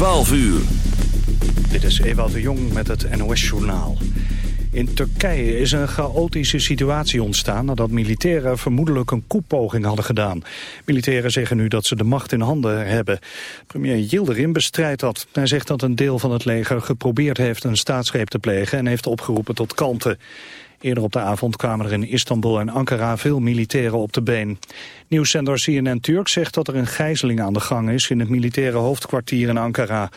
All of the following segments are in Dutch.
12 uur. Dit is Ewout de Jong met het NOS-journaal. In Turkije is een chaotische situatie ontstaan nadat militairen vermoedelijk een koepoging hadden gedaan. Militairen zeggen nu dat ze de macht in handen hebben. Premier Yildirim bestrijdt dat. Hij zegt dat een deel van het leger geprobeerd heeft een staatsgreep te plegen en heeft opgeroepen tot kalmte. Eerder op de avond kwamen er in Istanbul en Ankara veel militairen op de been. Nieuwszender CNN Turk zegt dat er een gijzeling aan de gang is in het militaire hoofdkwartier in Ankara.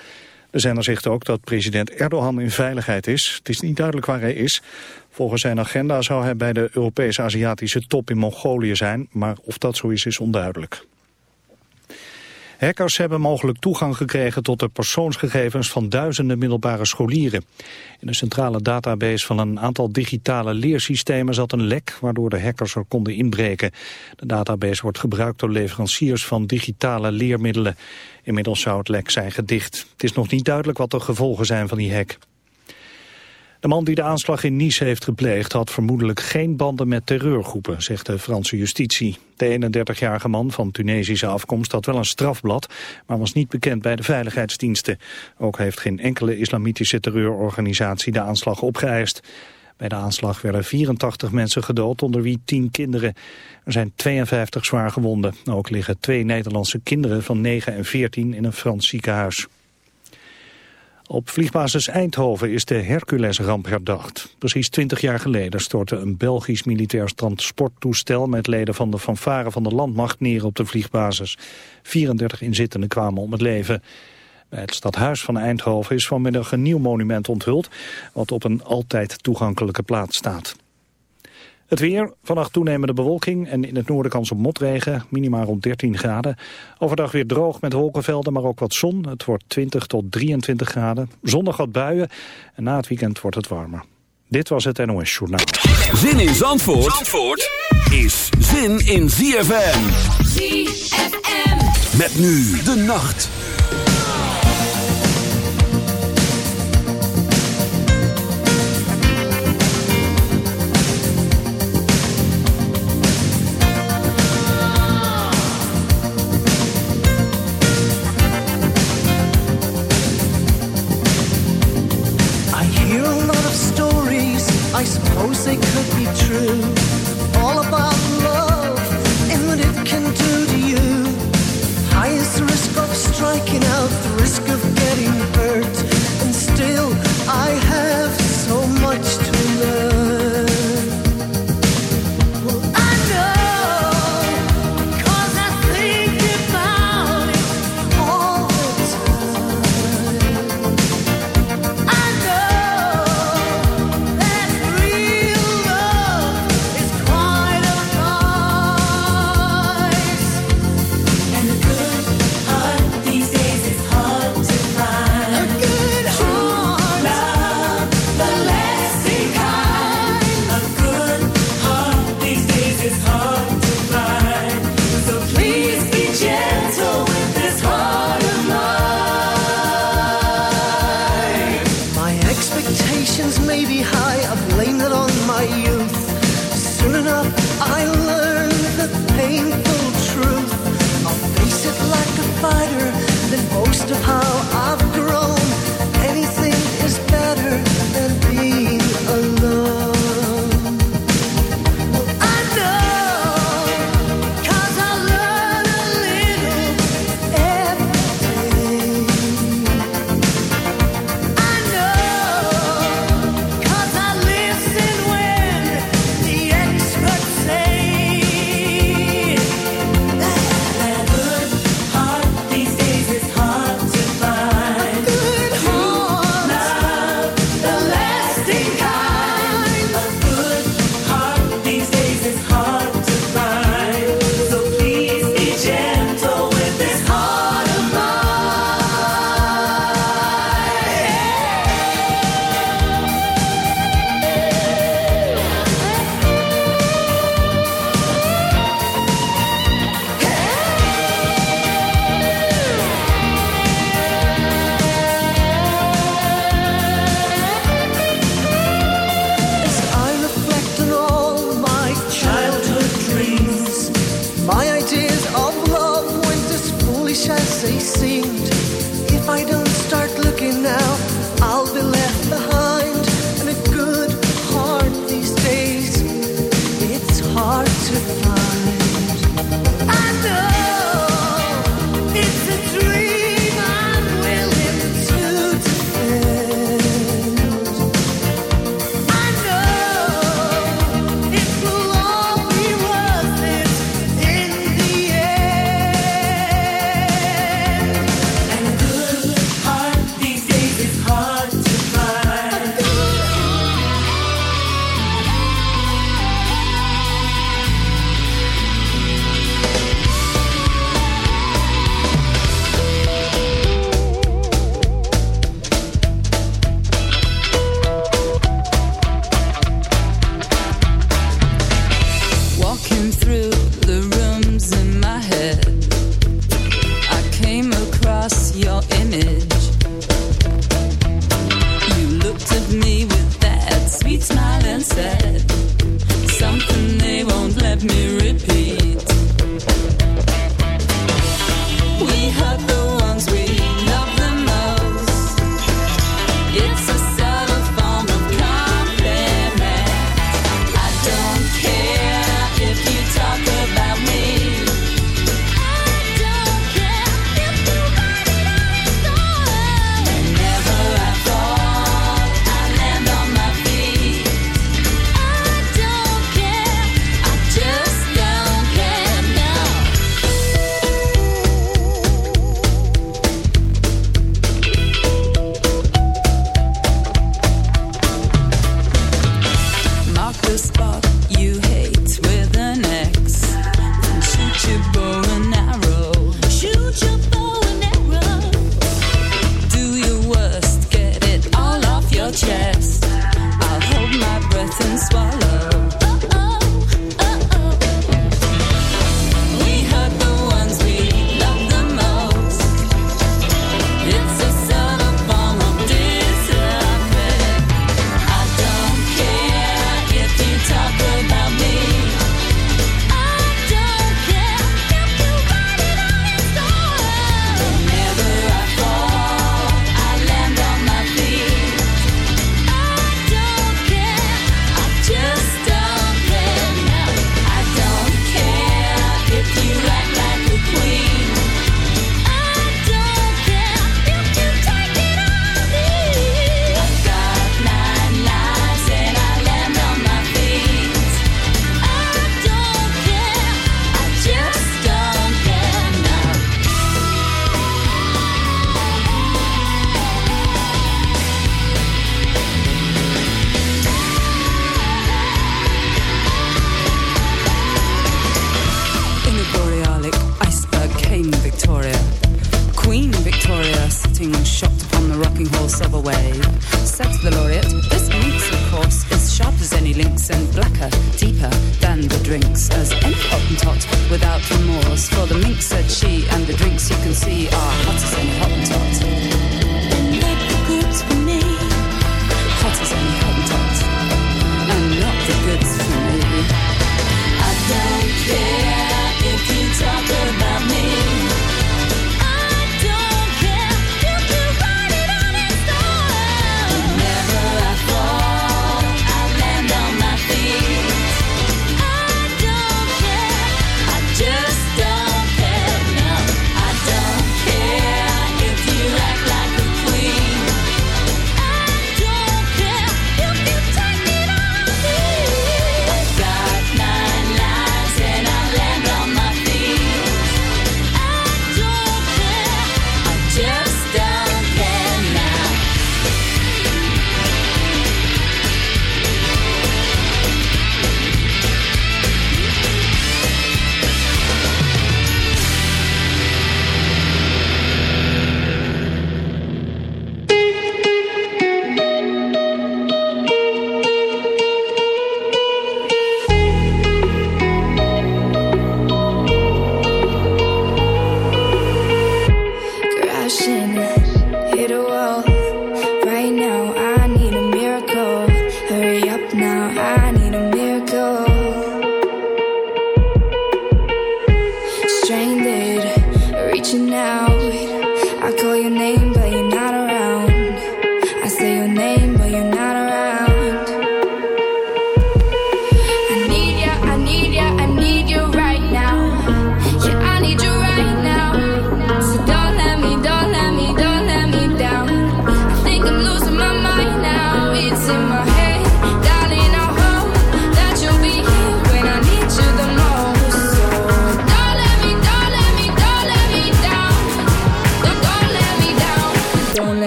De zender zegt ook dat president Erdogan in veiligheid is. Het is niet duidelijk waar hij is. Volgens zijn agenda zou hij bij de Europees-Aziatische top in Mongolië zijn, maar of dat zo is, is onduidelijk. Hackers hebben mogelijk toegang gekregen tot de persoonsgegevens van duizenden middelbare scholieren. In de centrale database van een aantal digitale leersystemen zat een lek waardoor de hackers er konden inbreken. De database wordt gebruikt door leveranciers van digitale leermiddelen. Inmiddels zou het lek zijn gedicht. Het is nog niet duidelijk wat de gevolgen zijn van die hack. De man die de aanslag in Nice heeft gepleegd had vermoedelijk geen banden met terreurgroepen, zegt de Franse justitie. De 31-jarige man van Tunesische afkomst had wel een strafblad, maar was niet bekend bij de veiligheidsdiensten. Ook heeft geen enkele islamitische terreurorganisatie de aanslag opgeëist. Bij de aanslag werden 84 mensen gedood, onder wie 10 kinderen. Er zijn 52 zwaar gewonden. Ook liggen twee Nederlandse kinderen van 9 en 14 in een Frans ziekenhuis. Op vliegbasis Eindhoven is de Hercules-ramp herdacht. Precies 20 jaar geleden stortte een Belgisch militair transporttoestel... met leden van de fanfare van de landmacht neer op de vliegbasis. 34 inzittenden kwamen om het leven. Het stadhuis van Eindhoven is vanmiddag een nieuw monument onthuld... wat op een altijd toegankelijke plaats staat. Het weer, vannacht toenemende bewolking en in het noorden kans op motregen, minimaal rond 13 graden. Overdag weer droog met wolkenvelden, maar ook wat zon. Het wordt 20 tot 23 graden. Zondag wat buien en na het weekend wordt het warmer. Dit was het NOS Journaal. Zin in Zandvoort, Zandvoort is zin in ZFM. ZFM. Met nu de nacht.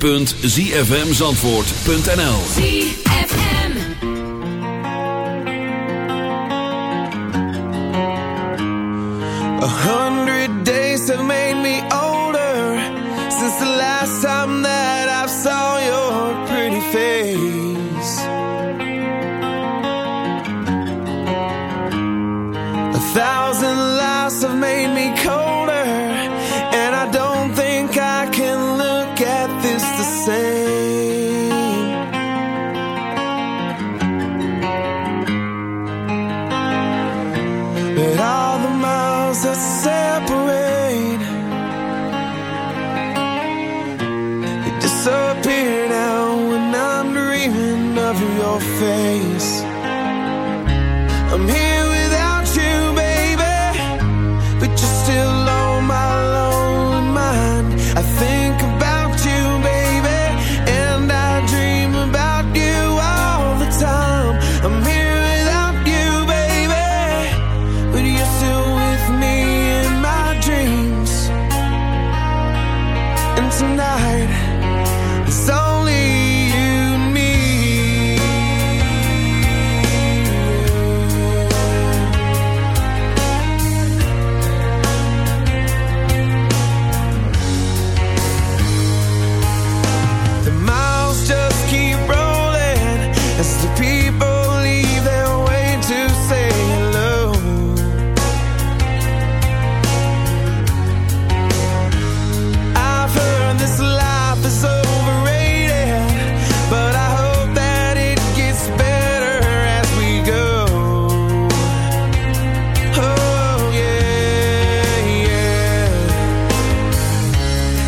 www.zfmzandvoort.nl ZFM. A hundred days have made me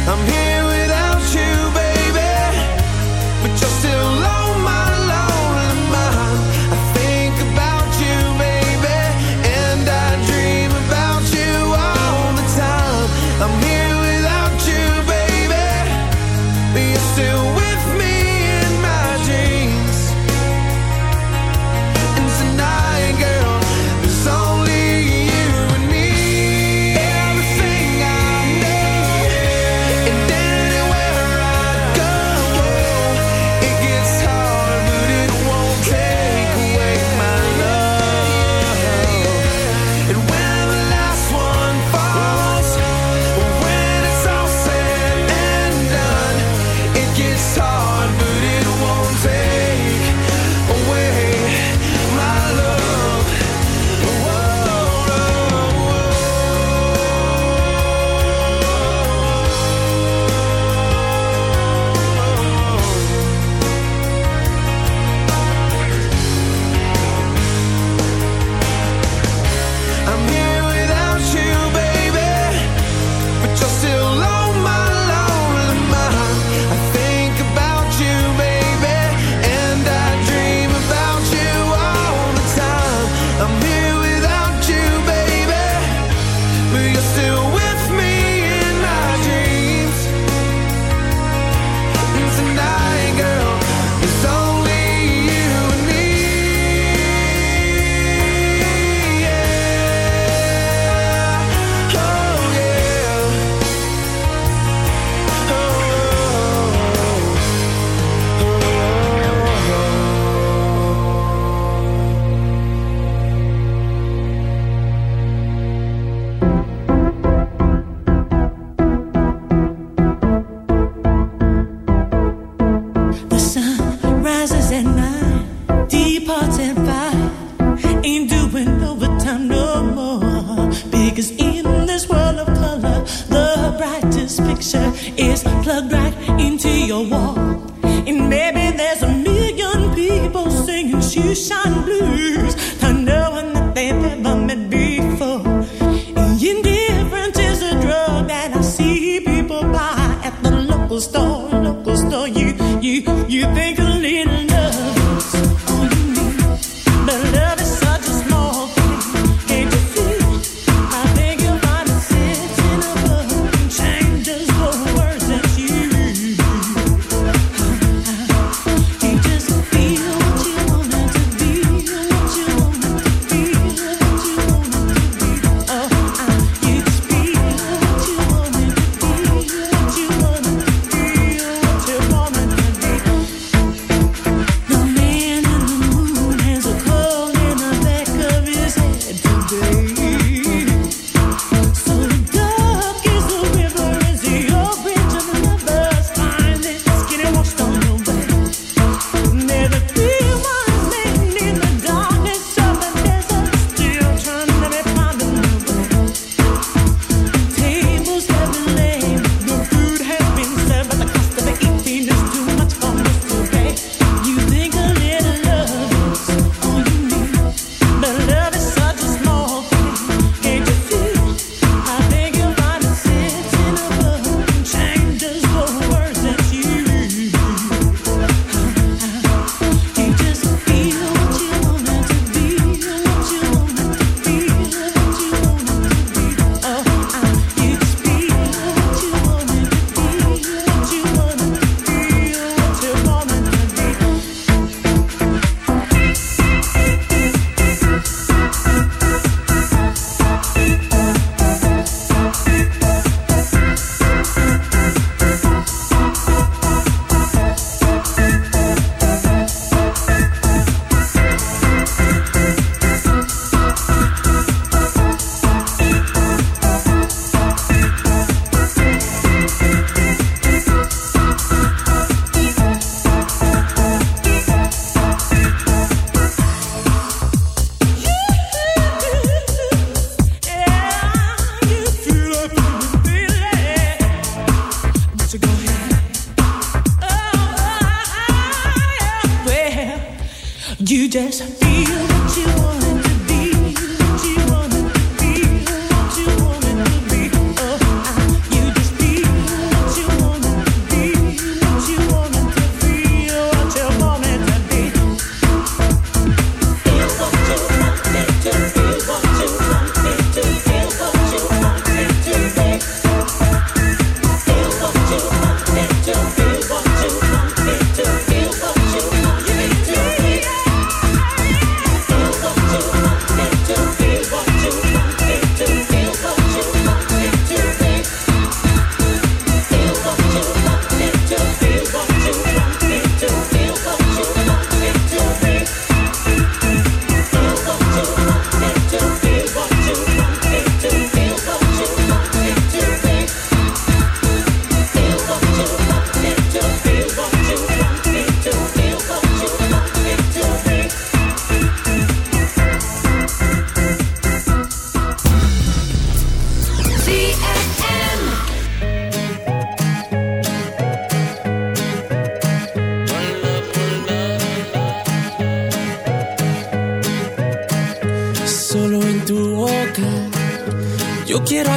I'm here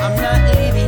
I'm not leaving.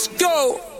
Let's go.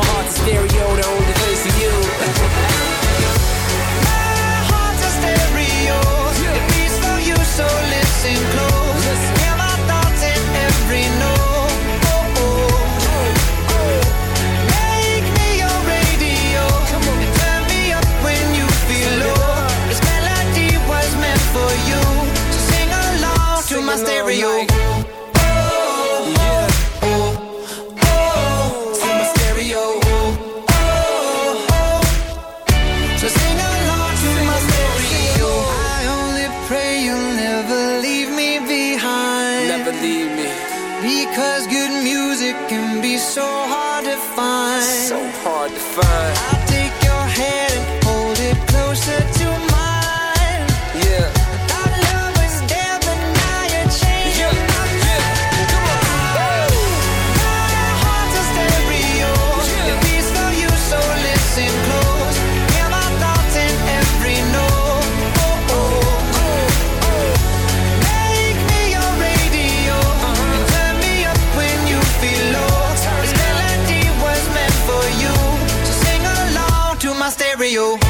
my heart's a stereo, the only place for you. My heart's a stereo. It beats for you, so listen close. scenario